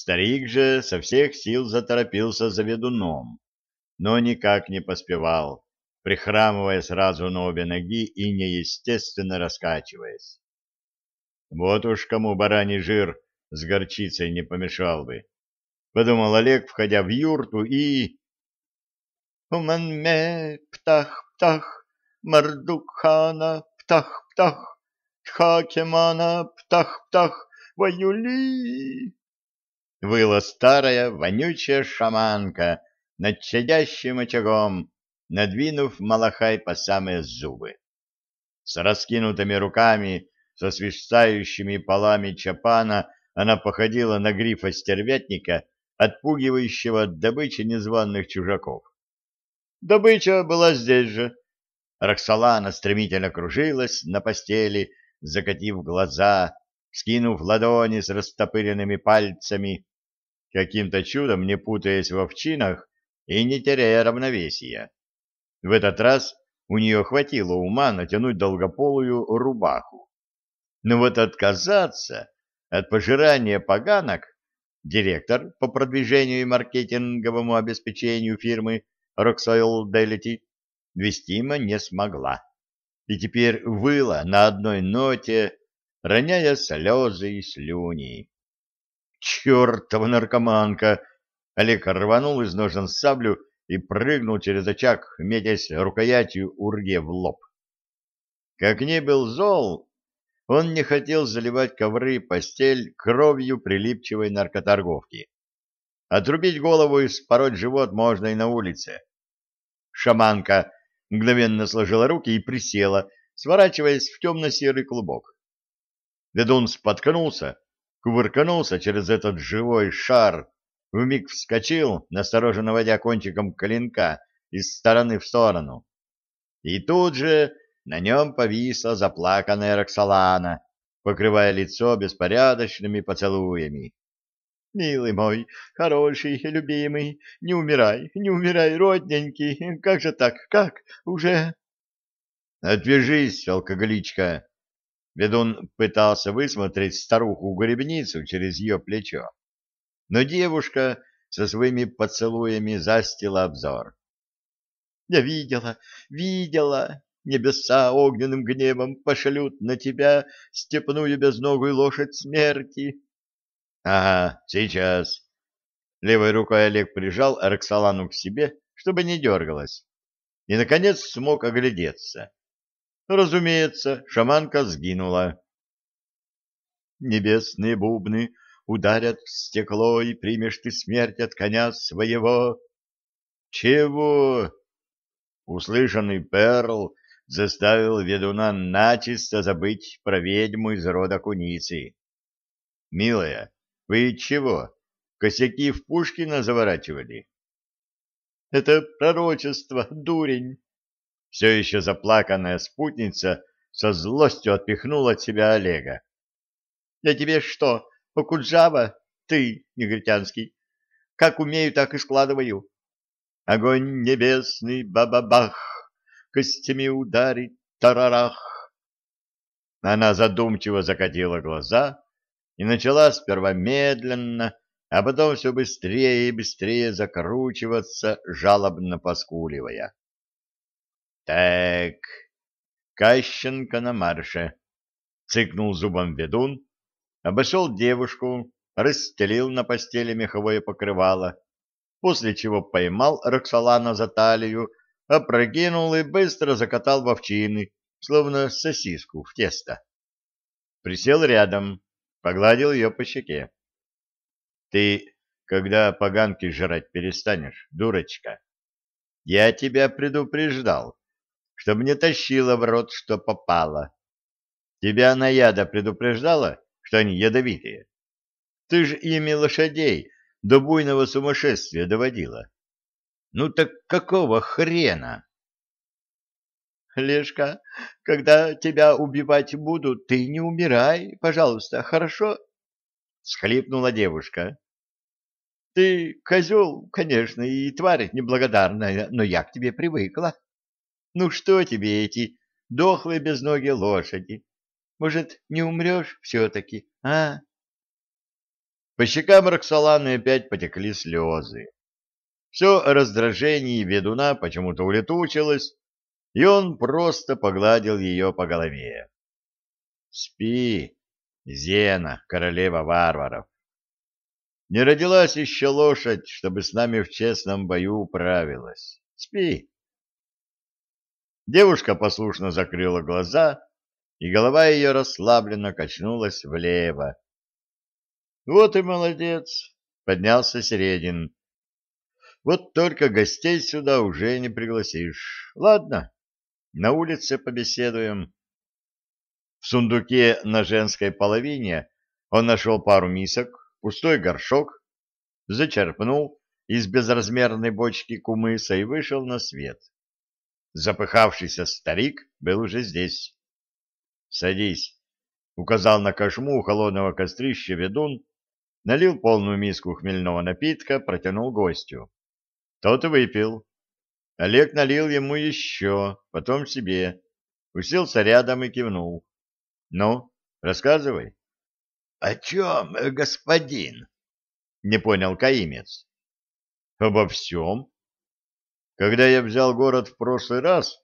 Старик же со всех сил заторопился за ведуном, но никак не поспевал, прихрамывая сразу на обе ноги и неестественно раскачиваясь. Вот уж кому бараний жир с горчицей не помешал бы, — подумал Олег, входя в юрту, и... «Уманме, птах-птах, Мардукхана, птах-птах, Тхакемана, птах-птах, Ваюли!» Выла старая вонючая шаманка над чадящим очагом, надвинув малахай по самые зубы. С раскинутыми руками, со свисающими полами чапана, она походила на грифа стервятника, отпугивающего от добычи незваных чужаков. Добыча была здесь же. Роксолана стремительно кружилась на постели, закатив глаза, скинув ладони с растопыренными пальцами, каким-то чудом не путаясь в овчинах и не теряя равновесия. В этот раз у нее хватило ума натянуть долгополую рубаху. Но вот отказаться от пожирания поганок директор по продвижению и маркетинговому обеспечению фирмы Roxoil Delity вестимо не смогла. И теперь выла на одной ноте, роняя слезы и слюни. «Чертова наркоманка!» Олег рванул из ножен саблю и прыгнул через очаг, метясь рукоятью урге в лоб. Как не был зол, он не хотел заливать ковры и постель кровью прилипчивой наркоторговки. Отрубить голову и спороть живот можно и на улице. Шаманка мгновенно сложила руки и присела, сворачиваясь в темно-серый клубок. Ведун споткнулся, кувырканулся через этот живой шар, вмиг вскочил, настороженно водя кончиком клинка из стороны в сторону. И тут же на нем повисла заплаканная Роксолана, покрывая лицо беспорядочными поцелуями. «Милый мой, хороший, любимый, не умирай, не умирай, родненький, как же так, как, уже...» «Отвяжись, алкоголичка!» Ведун пытался высмотреть старуху-гребницу через ее плечо. Но девушка со своими поцелуями застила обзор. «Я видела, видела! Небеса огненным гневом пошлют на тебя степную безногую лошадь смерти!» «Ага, сейчас!» Левой рукой Олег прижал Роксолану к себе, чтобы не дергалась, и, наконец, смог оглядеться. Разумеется, шаманка сгинула. Небесные бубны ударят в стекло, и примешь ты смерть от коня своего. Чего? Услышанный перл заставил ведуна начисто забыть про ведьму из рода куницы. Милая, вы чего, косяки в Пушкина заворачивали? Это пророчество, дурень. Все еще заплаканная спутница со злостью отпихнула от себя Олега. — Я тебе что, Окуджава? Ты, негритянский. Как умею, так и складываю. Огонь небесный, бабабах, костями ударит, тарарах. Она задумчиво закатила глаза и начала сперва медленно, а потом все быстрее и быстрее закручиваться, жалобно поскуливая. Так, Кащенко на марше. Цыкнул зубом ведун, обошел девушку, расстелил на постели меховое покрывало, после чего поймал Роксолана за талию, опрокинул и быстро закатал в овчины, словно сосиску в тесто. Присел рядом, погладил ее по щеке. — Ты когда поганки жрать перестанешь, дурочка? Я тебя предупреждал чтобы не тащила в рот, что попало. Тебя Наяда предупреждала, что они ядовитые? Ты ж ими лошадей до буйного сумасшествия доводила. Ну так какого хрена? Лешка, когда тебя убивать будут, ты не умирай, пожалуйста, хорошо? Схлипнула девушка. Ты козел, конечно, и тварь неблагодарная, но я к тебе привыкла. Ну что тебе эти дохлые безногие лошади? Может, не умрешь все-таки, а? По щекам Роксоланы опять потекли слезы. Все раздражение ведуна почему-то улетучилось, и он просто погладил ее по голове. «Спи, Зена, королева варваров. Не родилась еще лошадь, чтобы с нами в честном бою управилась. Спи!» Девушка послушно закрыла глаза, и голова ее расслабленно качнулась влево. «Вот и молодец!» — поднялся Середин. «Вот только гостей сюда уже не пригласишь. Ладно, на улице побеседуем». В сундуке на женской половине он нашел пару мисок, пустой горшок, зачерпнул из безразмерной бочки кумыса и вышел на свет. Запыхавшийся старик был уже здесь. «Садись», — указал на кошму у холодного кострища ведун, налил полную миску хмельного напитка, протянул гостю. Тот выпил. Олег налил ему еще, потом себе, уселся рядом и кивнул. «Ну, рассказывай». «О чем, господин?» — не понял каимец. «Обо всем», когда я взял город в прошлый раз,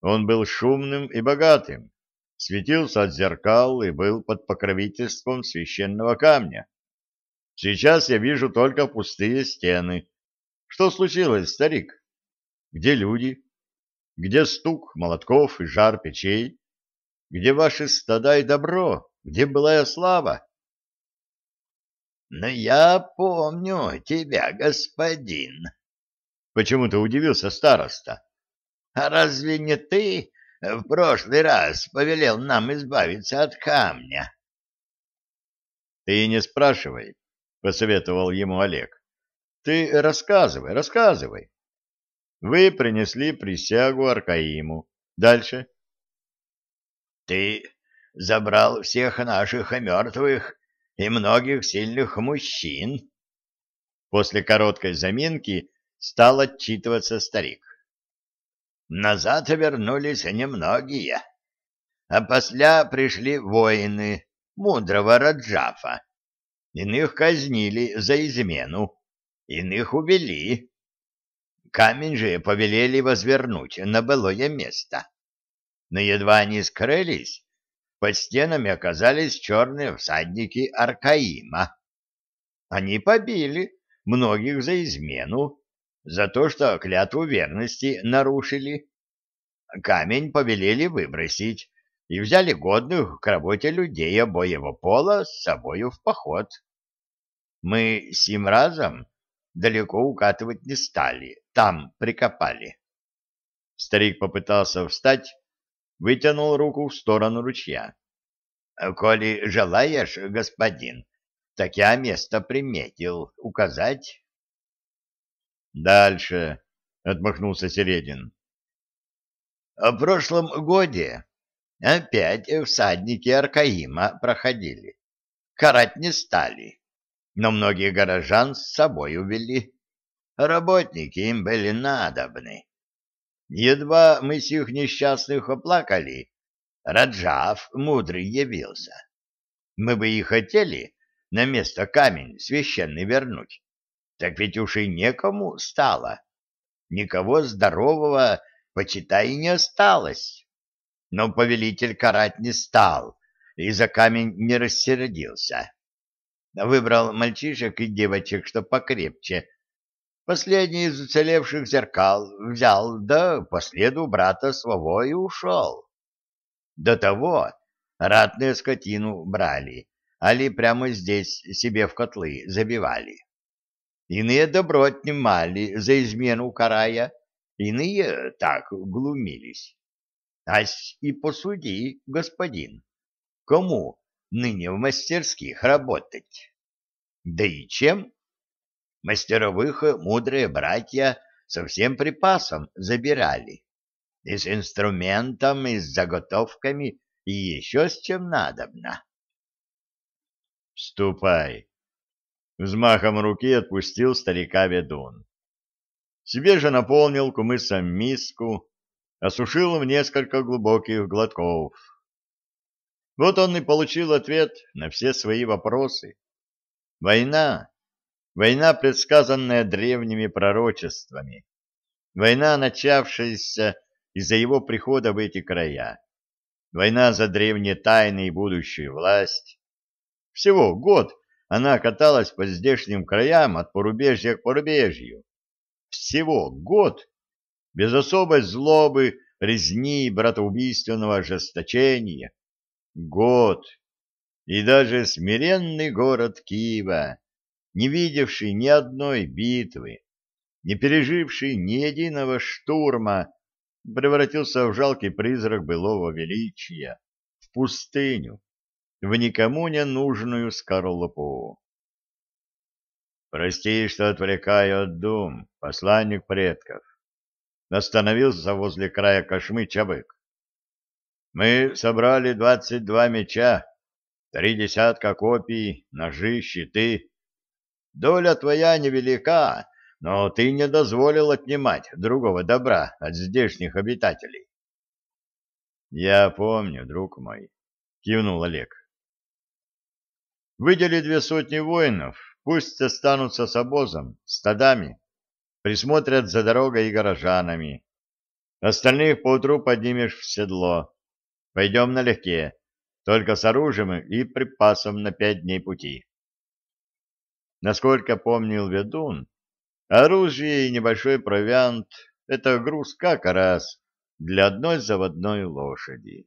он был шумным и богатым, светился от зеркал и был под покровительством священного камня. Сейчас я вижу только пустые стены. Что случилось, старик? Где люди? Где стук молотков и жар печей? Где ваши стада и добро? Где былая слава? — Но я помню тебя, господин, Почему-то удивился староста. А разве не ты в прошлый раз повелел нам избавиться от камня? Ты не спрашивай, посоветовал ему Олег. Ты рассказывай, рассказывай. Вы принесли присягу Аркаиму. Дальше. Ты забрал всех наших мертвых и многих сильных мужчин. После короткой заминки стал отчитываться старик. Назад вернулись немногие, а после пришли воины мудрого Раджафа. Иных казнили за измену, иных убили. Камень же повелели возвернуть на былое место. Но едва они скрылись, под стенами оказались черные всадники Аркаима. Они побили многих за измену, за то, что клятву верности нарушили. Камень повелели выбросить и взяли годных к работе людей обоего пола с собою в поход. Мы сим разом далеко укатывать не стали, там прикопали. Старик попытался встать, вытянул руку в сторону ручья. — Коли желаешь, господин, так я место приметил, указать? Дальше, отмахнулся Середин. В прошлом годе опять всадники Аркаима проходили. Карать не стали, но многие горожан с собой увели. Работники им были надобны. Едва мы сих несчастных оплакали, Раджав мудрый явился. Мы бы и хотели на место камень священный вернуть, так ведь уж и некому стало. Никого здорового, почитай, не осталось. Но повелитель карать не стал и за камень не рассердился. Выбрал мальчишек и девочек, что покрепче. Последний из уцелевших зеркал взял, да по следу брата своего и ушел. До того ратные скотину брали, али прямо здесь себе в котлы забивали. Иные добро отнимали за измену карая, иные так глумились. Ась и посуди, господин, кому ныне в мастерских работать? Да и чем? Мастеровых мудрые братья со всем припасом забирали. И с инструментом, и с заготовками, и еще с чем надобно. — Ступай, Взмахом руки отпустил старика ведун. Себе же наполнил кумысом миску, осушил в несколько глубоких глотков. Вот он и получил ответ на все свои вопросы. Война, война, предсказанная древними пророчествами, война, начавшаяся из-за его прихода в эти края, война за древние тайны и будущую власть. Всего год она каталась по здешним краям от порубежья к порубежью. Всего год, без особой злобы, резни, братоубийственного ожесточения. Год. И даже смиренный город Киева, не видевший ни одной битвы, не переживший ни единого штурма, превратился в жалкий призрак былого величия, в пустыню, в никому не нужную скорлупу. «Прости, что отвлекаю от дум, посланник предков», остановился возле края кошмы Чабык. «Мы собрали двадцать два меча, три десятка копий, ножи, щиты. Доля твоя невелика, но ты не дозволил отнимать другого добра от здешних обитателей. — Я помню, друг мой, — кивнул Олег. — Выдели две сотни воинов, пусть останутся с обозом, стадами, присмотрят за дорогой и горожанами. Остальных поутру поднимешь в седло. Пойдем налегке, только с оружием и припасом на пять дней пути. Насколько помнил ведун, Оружие и небольшой провиант — это груз как раз для одной заводной лошади.